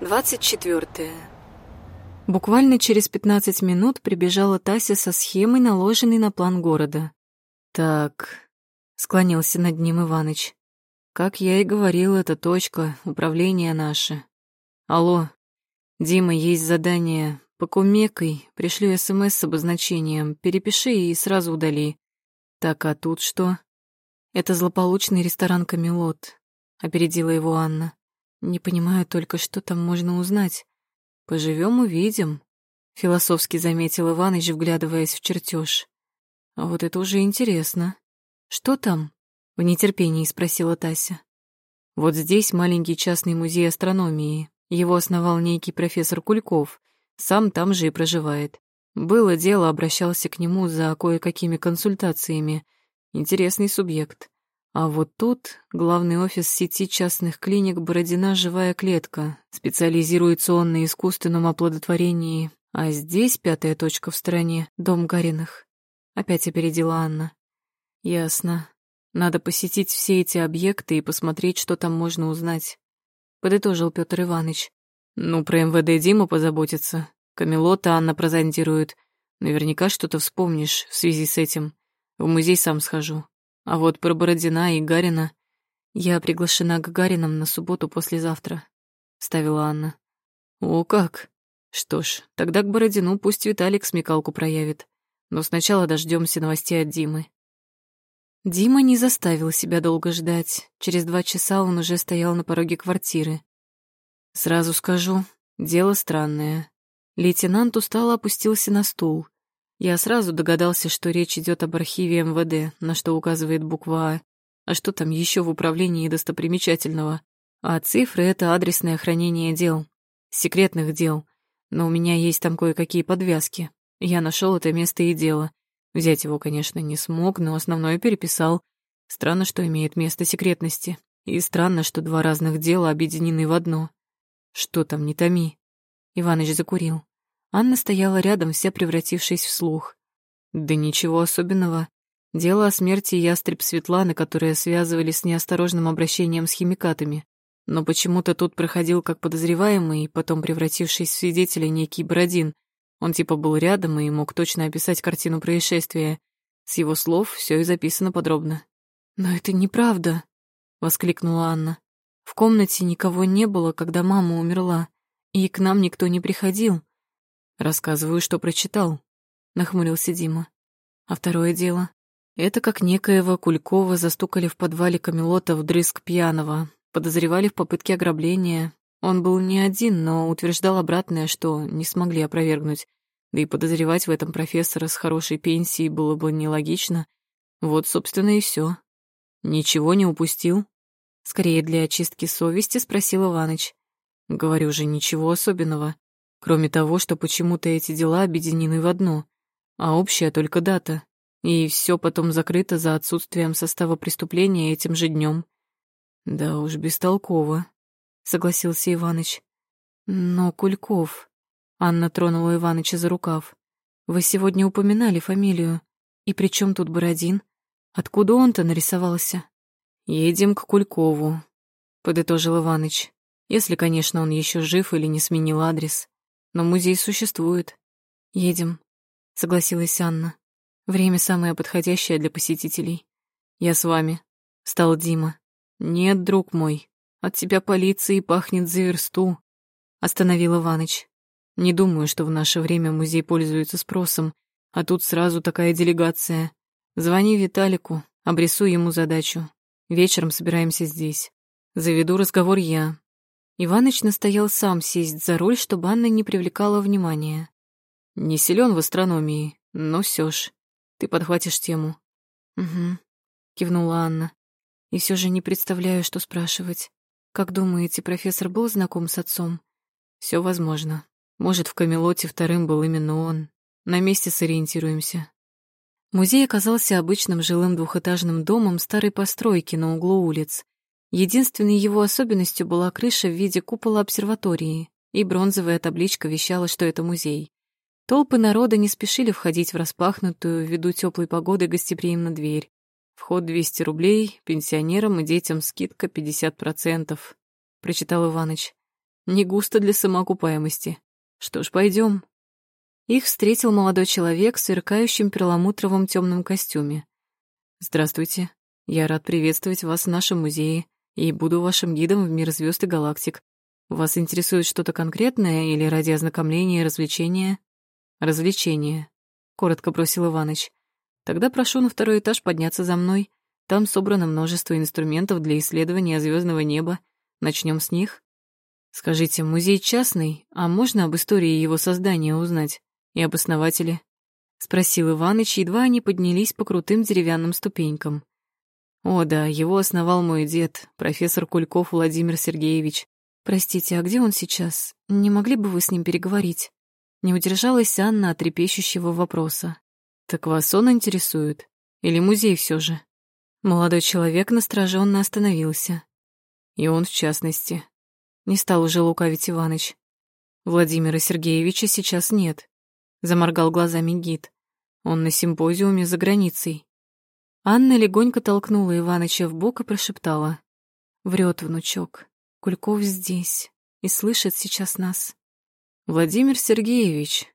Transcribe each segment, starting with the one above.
24. Буквально через 15 минут прибежала Тася со схемой, наложенной на план города. «Так», — склонился над ним Иваныч. «Как я и говорил, это точка, управление наше. Алло, Дима, есть задание. Покумекай, пришлю СМС с обозначением, перепиши и сразу удали. Так, а тут что?» «Это злополучный ресторан «Камелот», — опередила его Анна. Не понимаю только, что там можно узнать. Поживем, увидим, философски заметил Иваныч, вглядываясь в чертеж. А вот это уже интересно. Что там? В нетерпении спросила Тася. Вот здесь маленький частный музей астрономии. Его основал некий профессор Кульков. Сам там же и проживает. Было дело, обращался к нему за кое-какими консультациями. Интересный субъект. А вот тут главный офис сети частных клиник «Бородина. Живая клетка». Специализируется он на искусственном оплодотворении. А здесь пятая точка в стране — дом Гариных. Опять опередила Анна. Ясно. Надо посетить все эти объекты и посмотреть, что там можно узнать. Подытожил Петр Иванович. Ну, про МВД Дима позаботится. Камелота Анна прозондирует. Наверняка что-то вспомнишь в связи с этим. В музей сам схожу. А вот про Бородина и Гарина... Я приглашена к Гаринам на субботу послезавтра, — ставила Анна. О, как? Что ж, тогда к Бородину пусть Виталик смекалку проявит. Но сначала дождемся новостей от Димы. Дима не заставил себя долго ждать. Через два часа он уже стоял на пороге квартиры. Сразу скажу, дело странное. Лейтенант устало опустился на стул. Я сразу догадался, что речь идет об архиве МВД, на что указывает буква А. А что там еще в управлении достопримечательного? А цифры — это адресное хранение дел. Секретных дел. Но у меня есть там кое-какие подвязки. Я нашел это место и дело. Взять его, конечно, не смог, но основное переписал. Странно, что имеет место секретности. И странно, что два разных дела объединены в одно. Что там, не томи. Иваныч закурил. Анна стояла рядом, вся превратившись в слух. Да ничего особенного. Дело о смерти ястреб Светланы, которое связывали с неосторожным обращением с химикатами. Но почему-то тут проходил как подозреваемый, потом превратившись в свидетеля некий Бородин. Он типа был рядом и мог точно описать картину происшествия. С его слов все и записано подробно. «Но это неправда», — воскликнула Анна. «В комнате никого не было, когда мама умерла, и к нам никто не приходил. Рассказываю, что прочитал, нахмурился Дима. А второе дело. Это как некоего Кулькова застукали в подвале Камелота вдрызг пьяного, подозревали в попытке ограбления. Он был не один, но утверждал обратное, что не смогли опровергнуть. Да и подозревать в этом профессора с хорошей пенсией было бы нелогично. Вот, собственно, и все. Ничего не упустил? Скорее для очистки совести спросил Иваныч. Говорю же, ничего особенного. Кроме того, что почему-то эти дела объединены в одно, а общая только дата, и все потом закрыто за отсутствием состава преступления этим же днем. Да уж, бестолково, согласился Иваныч. Но Кульков... Анна тронула Иваныча за рукав. Вы сегодня упоминали фамилию. И при чем тут Бородин? Откуда он-то нарисовался? Едем к Кулькову, подытожил Иваныч. Если, конечно, он еще жив или не сменил адрес но музей существует. Едем, согласилась Анна. Время самое подходящее для посетителей. Я с вами, стал Дима. Нет, друг мой, от тебя полиции пахнет за версту, остановил Иваныч. Не думаю, что в наше время музей пользуется спросом, а тут сразу такая делегация. Звони Виталику, обрисуй ему задачу. Вечером собираемся здесь. Заведу разговор я, Иваныч настоял сам сесть за руль, чтобы Анна не привлекала внимания. «Не силен в астрономии, но все ж. Ты подхватишь тему». «Угу», — кивнула Анна. «И все же не представляю, что спрашивать. Как думаете, профессор был знаком с отцом?» Все возможно. Может, в Камелоте вторым был именно он. На месте сориентируемся». Музей оказался обычным жилым двухэтажным домом старой постройки на углу улиц. Единственной его особенностью была крыша в виде купола обсерватории, и бронзовая табличка вещала, что это музей. Толпы народа не спешили входить в распахнутую, ввиду теплой погоды, гостеприимно дверь. Вход 200 рублей, пенсионерам и детям скидка 50%, прочитал Иваныч. Не густо для самоокупаемости. Что ж, пойдем. Их встретил молодой человек в сверкающем перламутровом темном костюме. «Здравствуйте. Я рад приветствовать вас в нашем музее и буду вашим гидом в мир звезд и галактик. Вас интересует что-то конкретное или ради ознакомления и развлечения?» «Развлечения», — коротко бросил Иваныч. «Тогда прошу на второй этаж подняться за мной. Там собрано множество инструментов для исследования звездного неба. Начнем с них. Скажите, музей частный, а можно об истории его создания узнать? И об основателе?» — спросил Иваныч, едва они поднялись по крутым деревянным ступенькам. «О да, его основал мой дед, профессор Кульков Владимир Сергеевич. Простите, а где он сейчас? Не могли бы вы с ним переговорить?» Не удержалась Анна от трепещущего вопроса. «Так вас он интересует? Или музей все же?» Молодой человек настороженно остановился. И он в частности. Не стал уже лукавить Иваныч. Владимира Сергеевича сейчас нет. Заморгал глазами гид. Он на симпозиуме за границей. Анна легонько толкнула Иваныча в бок и прошептала. Врет внучок. Кульков здесь и слышит сейчас нас. Владимир Сергеевич,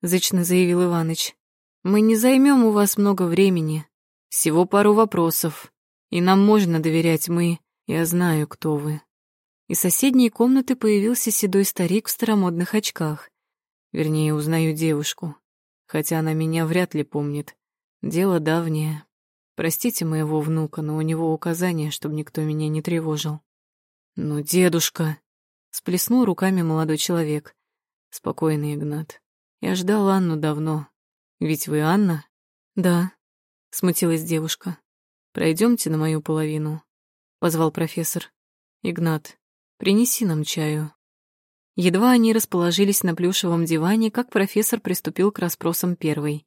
зычно заявил Иваныч, мы не займем у вас много времени. Всего пару вопросов. И нам можно доверять мы. Я знаю, кто вы. Из соседней комнаты появился седой старик в старомодных очках. Вернее, узнаю девушку. Хотя она меня вряд ли помнит. Дело давнее. Простите моего внука, но у него указание, чтобы никто меня не тревожил. «Ну, дедушка!» — сплеснул руками молодой человек. Спокойно, Игнат. Я ждал Анну давно. Ведь вы Анна? Да, смутилась девушка. Пройдемте на мою половину, позвал профессор. Игнат, принеси нам чаю. Едва они расположились на плюшевом диване, как профессор приступил к расспросам первой.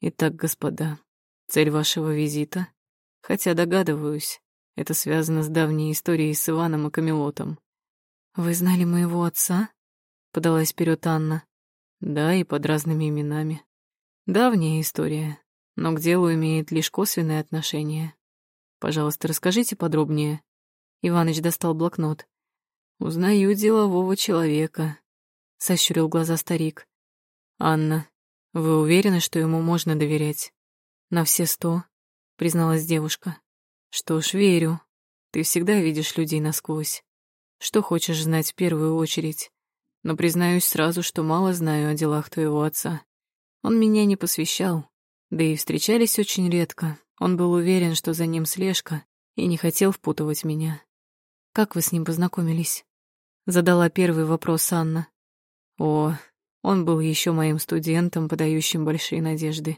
Итак, господа, цель вашего визита, хотя догадываюсь, это связано с давней историей с Иваном и Камелотом. Вы знали моего отца? подалась вперед Анна. Да, и под разными именами. Давняя история но к делу имеет лишь косвенное отношение. Пожалуйста, расскажите подробнее. Иваныч достал блокнот. Узнаю делового человека, сощурил глаза старик. Анна, вы уверены, что ему можно доверять? На все сто, призналась девушка. Что ж, верю. Ты всегда видишь людей насквозь. Что хочешь знать в первую очередь? Но признаюсь сразу, что мало знаю о делах твоего отца. Он меня не посвящал, да и встречались очень редко. Он был уверен, что за ним слежка, и не хотел впутывать меня. «Как вы с ним познакомились?» Задала первый вопрос Анна. «О, он был еще моим студентом, подающим большие надежды.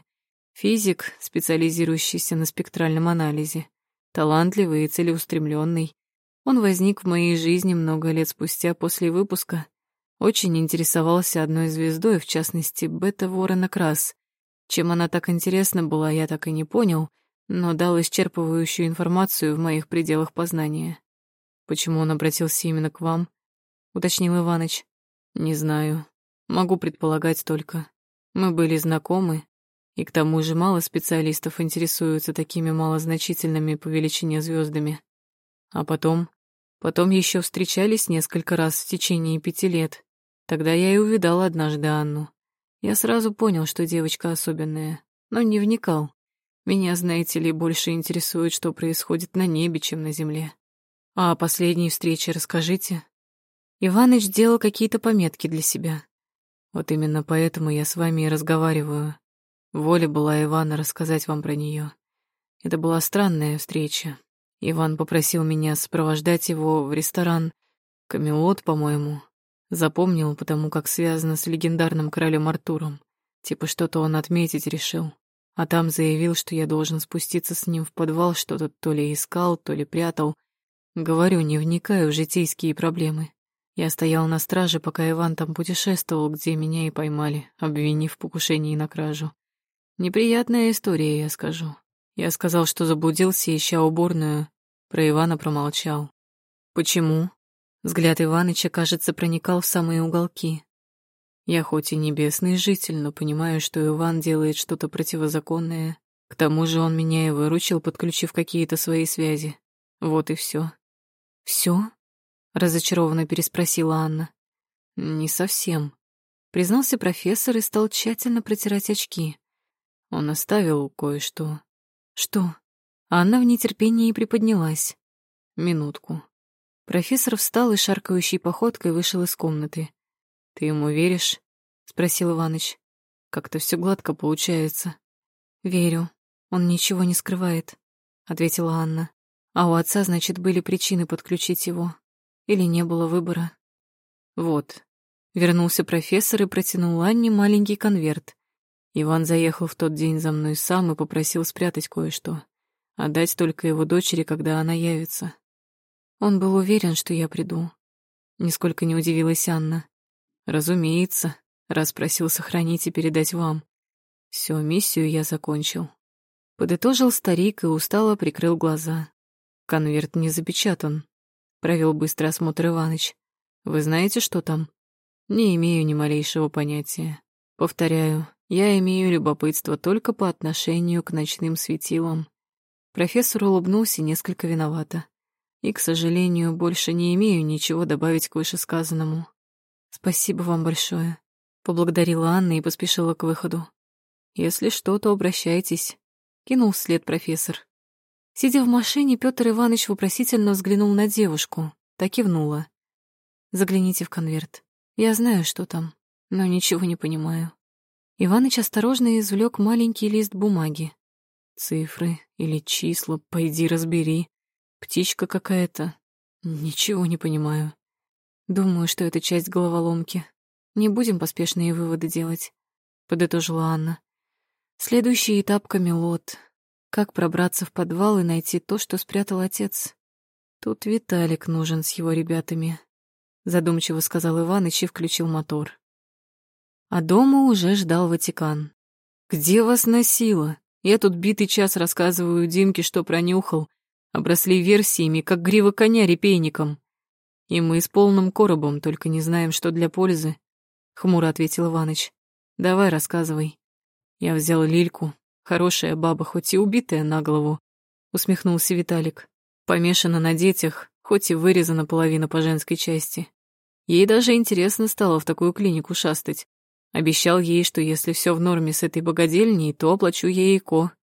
Физик, специализирующийся на спектральном анализе. Талантливый и целеустремленный. Он возник в моей жизни много лет спустя после выпуска. Очень интересовался одной звездой, в частности, бета-ворона Крас. Чем она так интересна была, я так и не понял, но дал исчерпывающую информацию в моих пределах познания. Почему он обратился именно к вам? уточнил Иваныч. Не знаю. Могу предполагать только. Мы были знакомы, и к тому же мало специалистов интересуются такими малозначительными по величине звездами. А потом, потом еще встречались несколько раз в течение пяти лет. Тогда я и увидал однажды Анну. Я сразу понял, что девочка особенная, но не вникал. Меня, знаете ли, больше интересует, что происходит на небе, чем на земле. А о последней встрече расскажите. Иваныч делал какие-то пометки для себя. Вот именно поэтому я с вами и разговариваю. Воля была Ивана рассказать вам про нее. Это была странная встреча. Иван попросил меня сопровождать его в ресторан «Камелот», по-моему, Запомнил, потому как связано с легендарным королем Артуром. Типа что-то он отметить решил. А там заявил, что я должен спуститься с ним в подвал, что-то то ли искал, то ли прятал. Говорю, не вникаю в житейские проблемы. Я стоял на страже, пока Иван там путешествовал, где меня и поймали, обвинив в покушении на кражу. Неприятная история, я скажу. Я сказал, что заблудился, ища уборную. Про Ивана промолчал. Почему? Взгляд Иваныча, кажется, проникал в самые уголки. Я хоть и небесный житель, но понимаю, что Иван делает что-то противозаконное. К тому же он меня и выручил, подключив какие-то свои связи. Вот и все. Все? разочарованно переспросила Анна. Не совсем, признался профессор и стал тщательно протирать очки. Он оставил кое-что. Что? Анна в нетерпении приподнялась. Минутку. Профессор встал и шаркающей походкой вышел из комнаты. «Ты ему веришь?» — спросил Иваныч. «Как-то все гладко получается». «Верю. Он ничего не скрывает», — ответила Анна. «А у отца, значит, были причины подключить его. Или не было выбора». «Вот». Вернулся профессор и протянул Анне маленький конверт. Иван заехал в тот день за мной сам и попросил спрятать кое-что. Отдать только его дочери, когда она явится. Он был уверен, что я приду. Нисколько не удивилась Анна. Разумеется, раз просил сохранить и передать вам. Всё, миссию я закончил. Подытожил старик и устало прикрыл глаза. Конверт не запечатан. Провел быстрый осмотр Иваныч. Вы знаете, что там? Не имею ни малейшего понятия. Повторяю, я имею любопытство только по отношению к ночным светилам. Профессор улыбнулся несколько виновато. И, к сожалению, больше не имею ничего добавить к вышесказанному. Спасибо вам большое. Поблагодарила Анна и поспешила к выходу. Если что, то обращайтесь. Кинул вслед профессор. Сидя в машине, Петр Иванович вопросительно взглянул на девушку. Так кивнула. Загляните в конверт. Я знаю, что там, но ничего не понимаю. Иваныч осторожно извлек маленький лист бумаги. Цифры или числа, пойди разбери. Птичка какая-то. Ничего не понимаю. Думаю, что это часть головоломки. Не будем поспешные выводы делать, подытожила Анна. Следующий этап — камелот. Как пробраться в подвал и найти то, что спрятал отец? Тут Виталик нужен с его ребятами, задумчиво сказал Иваныч и включил мотор. А дома уже ждал Ватикан. «Где вас носило? Я тут битый час рассказываю Димке, что пронюхал. Обросли версиями, как грива коня репейником. И мы с полным коробом, только не знаем, что для пользы», — хмуро ответил Иваныч. «Давай, рассказывай». Я взял Лильку. Хорошая баба, хоть и убитая на голову, — усмехнулся Виталик. Помешана на детях, хоть и вырезана половина по женской части. Ей даже интересно стало в такую клинику шастать. Обещал ей, что если все в норме с этой богадельней, то оплачу ей ко.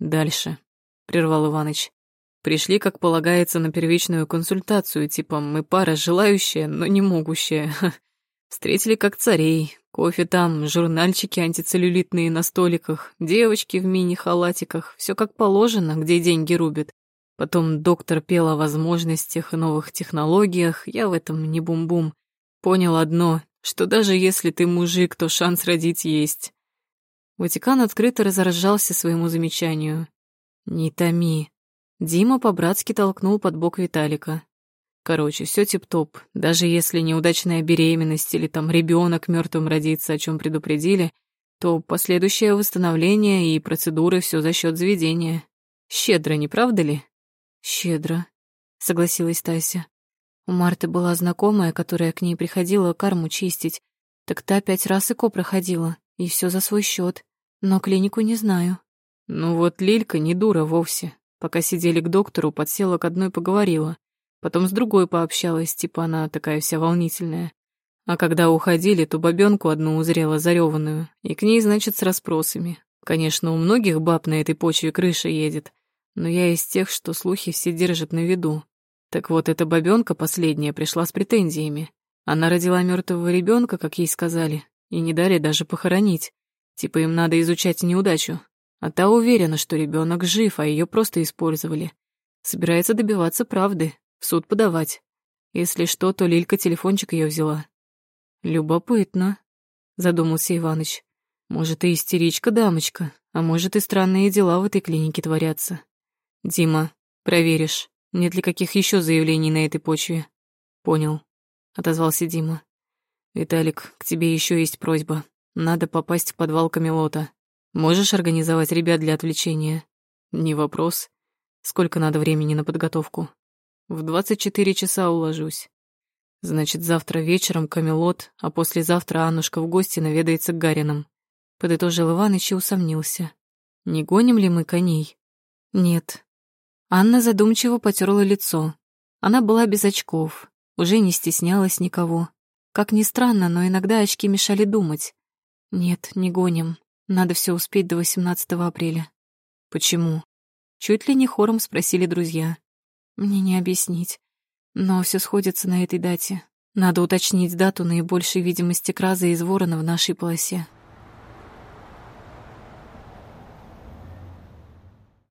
Дальше, — прервал Иваныч. Пришли, как полагается, на первичную консультацию, типа мы пара желающая, но не могущая. Встретили как царей. Кофе там, журнальчики антицеллюлитные на столиках, девочки в мини-халатиках, все как положено, где деньги рубят. Потом доктор пел о возможностях и новых технологиях, я в этом не бум-бум. Понял одно, что даже если ты мужик, то шанс родить есть. Ватикан открыто разоржался своему замечанию. «Не томи». Дима по-братски толкнул под бок Виталика. Короче, все тип-топ. Даже если неудачная беременность или там ребенок мертвым родится, о чем предупредили, то последующее восстановление и процедуры все за счет заведения. Щедро, не правда ли? Щедро, согласилась Тася. У Марты была знакомая, которая к ней приходила карму чистить. Так та пять раз ЭКО проходила, и все за свой счет. Но клинику не знаю. Ну вот Лилька не дура вовсе. Пока сидели к доктору, подсела к одной поговорила. Потом с другой пообщалась, типа она такая вся волнительная. А когда уходили, то бабёнку одну узрела зарёванную, и к ней, значит, с расспросами. Конечно, у многих баб на этой почве крыша едет, но я из тех, что слухи все держат на виду. Так вот, эта бабёнка последняя пришла с претензиями. Она родила мертвого ребенка, как ей сказали, и не дали даже похоронить. Типа им надо изучать неудачу. А та уверена, что ребенок жив, а ее просто использовали. Собирается добиваться правды, в суд подавать. Если что, то Лилька телефончик ее взяла. Любопытно, задумался Иваныч. Может, и истеричка дамочка, а может, и странные дела в этой клинике творятся. Дима, проверишь. Нет ли каких еще заявлений на этой почве? Понял, отозвался Дима. Виталик, к тебе еще есть просьба. Надо попасть в подвал Камелота. Можешь организовать ребят для отвлечения? Не вопрос. Сколько надо времени на подготовку? В 24 часа уложусь. Значит, завтра вечером Камелот, а послезавтра Аннушка в гости наведается к Гаринам. Подытожил Иваныч и усомнился. Не гоним ли мы коней? Нет, Анна задумчиво потерла лицо. Она была без очков. Уже не стеснялась никого. Как ни странно, но иногда очки мешали думать. Нет, не гоним. Надо все успеть до 18 апреля. Почему? Чуть ли не хором спросили друзья. Мне не объяснить. Но все сходится на этой дате. Надо уточнить дату наибольшей видимости краза из ворона в нашей полосе.